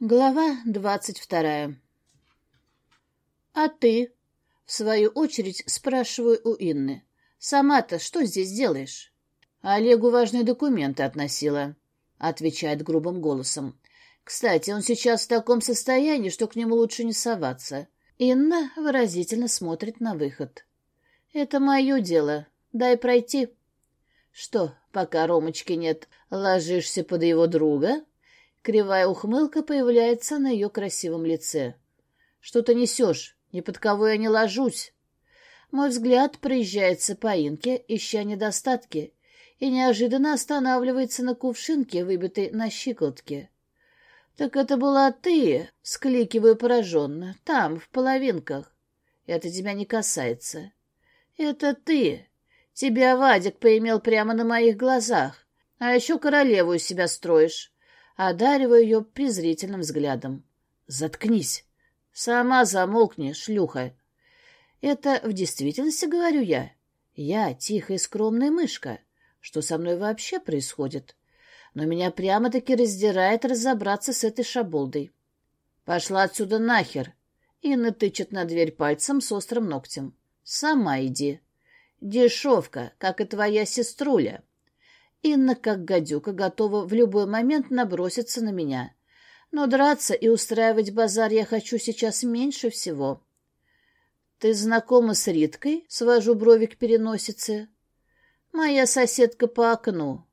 Глава двадцать вторая. «А ты?» — в свою очередь спрашиваю у Инны. «Сама-то что здесь делаешь?» «Олегу важные документы относила», — отвечает грубым голосом. «Кстати, он сейчас в таком состоянии, что к нему лучше не соваться». Инна выразительно смотрит на выход. «Это мое дело. Дай пройти». «Что, пока Ромочки нет, ложишься под его друга?» Кривая ухмылка появляется на ее красивом лице. «Что ты несешь? Ни под кого я не ложусь». Мой взгляд проезжается по инке, ища недостатки, и неожиданно останавливается на кувшинке, выбитой на щиколотке. «Так это была ты!» — скликиваю пораженно. «Там, в половинках. Это тебя не касается». «Это ты! Тебя Вадик поимел прямо на моих глазах. А еще королеву из себя строишь одариваю ее презрительным взглядом. «Заткнись! Сама замолкни, шлюха!» «Это в действительности говорю я. Я тихая и скромная мышка. Что со мной вообще происходит? Но меня прямо-таки раздирает разобраться с этой шаболдой. Пошла отсюда нахер!» Инна тычет на дверь пальцем с острым ногтем. «Сама иди. Дешевка, как и твоя сеструля». Инна, как гадюка, готова в любой момент наброситься на меня. Но драться и устраивать базар я хочу сейчас меньше всего. «Ты знакома с Риткой?» — свожу брови к переносице. «Моя соседка по окну».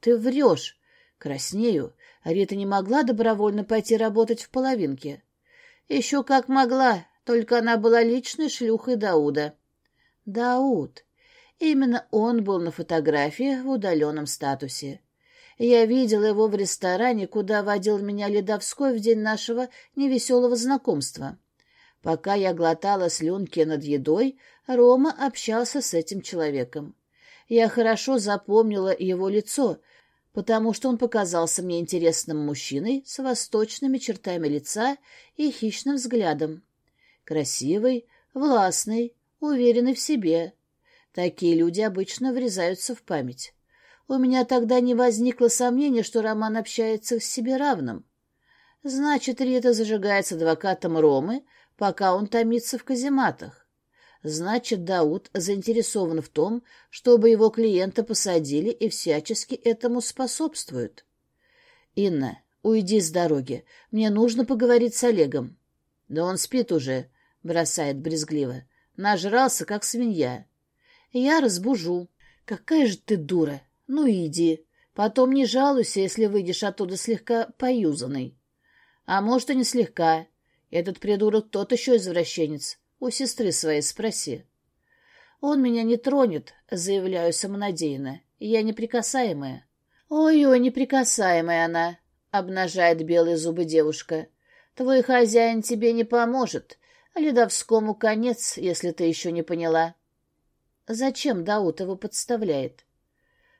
«Ты врешь!» Краснею. Рита не могла добровольно пойти работать в половинке. Еще как могла, только она была личной шлюхой Дауда. Дауд. Именно он был на фотографии в удаленном статусе. Я видела его в ресторане, куда водил меня Ледовской в день нашего невеселого знакомства. Пока я глотала слюнки над едой, Рома общался с этим человеком. Я хорошо запомнила его лицо, потому что он показался мне интересным мужчиной с восточными чертами лица и хищным взглядом. Красивый, властный, уверенный в себе — Такие люди обычно врезаются в память. У меня тогда не возникло сомнения, что Роман общается с себе равным. Значит, Рита зажигает с адвокатом Ромы, пока он томится в казематах. Значит, Дауд заинтересован в том, чтобы его клиента посадили и всячески этому способствуют. «Инна, уйди с дороги. Мне нужно поговорить с Олегом». «Да он спит уже», — бросает брезгливо. «Нажрался, как свинья». Я разбужу. Какая же ты дура. Ну, иди. Потом не жалуйся, если выйдешь оттуда слегка поюзанный. А может, и не слегка. Этот придурок тот еще извращенец. У сестры своей спроси. Он меня не тронет, заявляю самонадеянно. Я неприкасаемая. Ой-ой, неприкасаемая она, обнажает белые зубы девушка. Твой хозяин тебе не поможет. Ледовскому конец, если ты еще не поняла. Зачем Дауд его подставляет?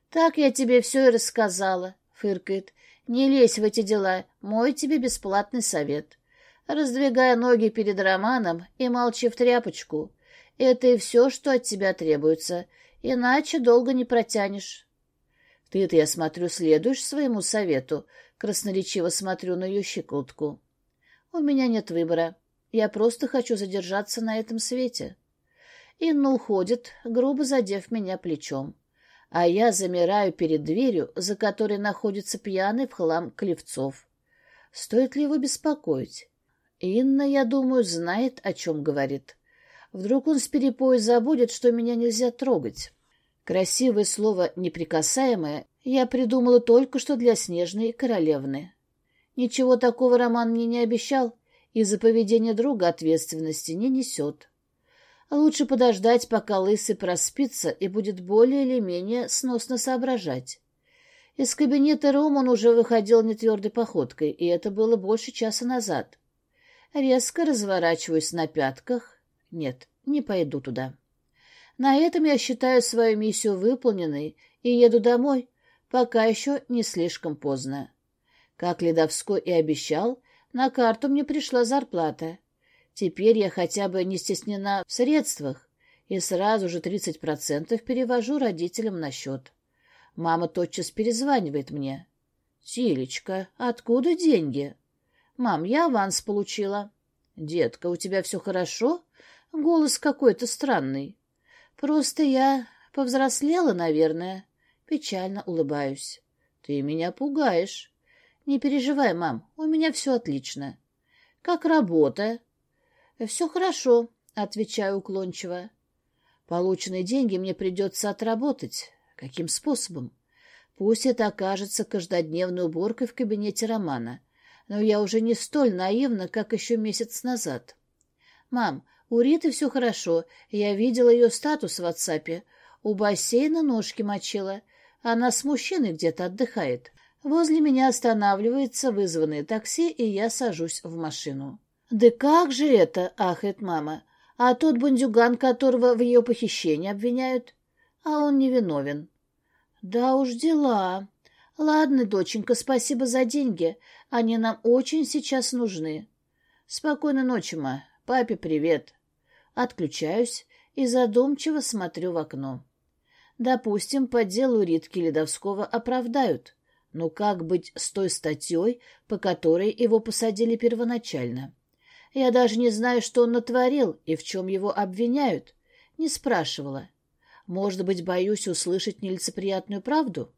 Так я тебе все и рассказала, фыркает. Не лезь в эти дела, мой тебе бесплатный совет. Раздвигая ноги перед Романом и молчи в тряпочку. Это и все, что от тебя требуется, иначе долго не протянешь. Ты-то, я смотрю, следуешь своему совету, красноречиво смотрю на ее щекотку. У меня нет выбора. Я просто хочу задержаться на этом свете. Инна уходит, грубо задев меня плечом. А я замираю перед дверью, за которой находится пьяный в хлам Клевцов. Стоит ли его беспокоить? Инна, я думаю, знает, о чем говорит. Вдруг он с перепоя забудет, что меня нельзя трогать. Красивое слово «неприкасаемое» я придумала только что для Снежной Королевны. Ничего такого Роман мне не обещал, и за поведение друга ответственности не несет. Лучше подождать, пока лысый проспится и будет более или менее сносно соображать. Из кабинета Ром он уже выходил нетвердой походкой, и это было больше часа назад. Резко разворачиваюсь на пятках. Нет, не пойду туда. На этом я считаю свою миссию выполненной и еду домой, пока еще не слишком поздно. Как Ледовской и обещал, на карту мне пришла зарплата. Теперь я хотя бы не стеснена в средствах и сразу же 30% перевожу родителям на счет. Мама тотчас перезванивает мне. «Тилечка, откуда деньги?» Мам, я аванс получила. Детка, у тебя все хорошо? Голос какой-то странный. Просто я повзрослела, наверное. Печально улыбаюсь. Ты меня пугаешь. Не переживай, мам, у меня все отлично. Как работа? Все хорошо, отвечаю уклончиво. Полученные деньги мне придется отработать. Каким способом? Пусть это окажется каждодневной уборкой в кабинете Романа, но я уже не столь наивна, как еще месяц назад. «Мам, у Риты все хорошо. Я видела ее статус в WhatsApp. У бассейна ножки мочила. Она с мужчиной где-то отдыхает. Возле меня останавливается вызванное такси, и я сажусь в машину. «Да как же это?» — ахает мама. «А тот бандюган, которого в ее похищении обвиняют? А он невиновен». «Да уж дела. Ладно, доченька, спасибо за деньги. Они нам очень сейчас нужны. Спокойной ночи, ма. Папе привет». Отключаюсь и задумчиво смотрю в окно. Допустим, по делу Ритки Ледовского оправдают. Но как быть с той статьей, по которой его посадили первоначально? Я даже не знаю, что он натворил и в чем его обвиняют. Не спрашивала. Может быть, боюсь услышать нелицеприятную правду?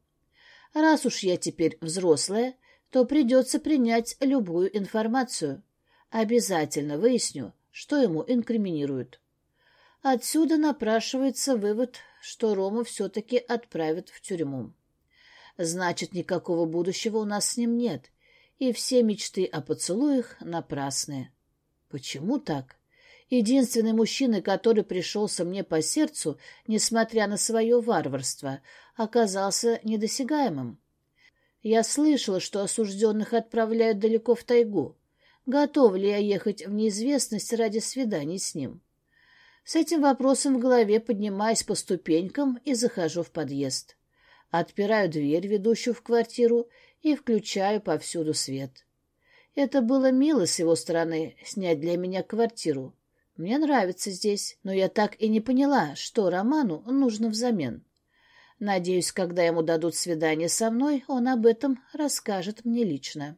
Раз уж я теперь взрослая, то придется принять любую информацию. Обязательно выясню, что ему инкриминируют. Отсюда напрашивается вывод, что Рому все-таки отправят в тюрьму. Значит, никакого будущего у нас с ним нет, и все мечты о поцелуях напрасны. Почему так? Единственный мужчина, который пришелся мне по сердцу, несмотря на свое варварство, оказался недосягаемым. Я слышала, что осужденных отправляют далеко в тайгу. Готов ли я ехать в неизвестность ради свиданий с ним? С этим вопросом в голове поднимаюсь по ступенькам и захожу в подъезд. Отпираю дверь, ведущую в квартиру, и включаю повсюду свет. Это было мило с его стороны снять для меня квартиру. Мне нравится здесь, но я так и не поняла, что Роману нужно взамен. Надеюсь, когда ему дадут свидание со мной, он об этом расскажет мне лично.